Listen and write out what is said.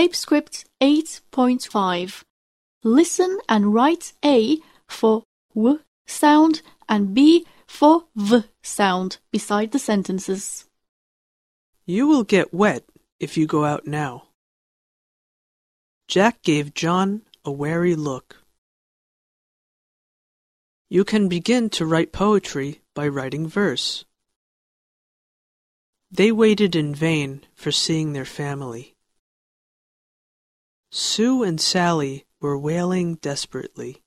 Tape script 8.5. Listen and write A for W sound and B for V sound beside the sentences. You will get wet if you go out now. Jack gave John a wary look. You can begin to write poetry by writing verse. They waited in vain for seeing their family. Sue and Sally were wailing desperately.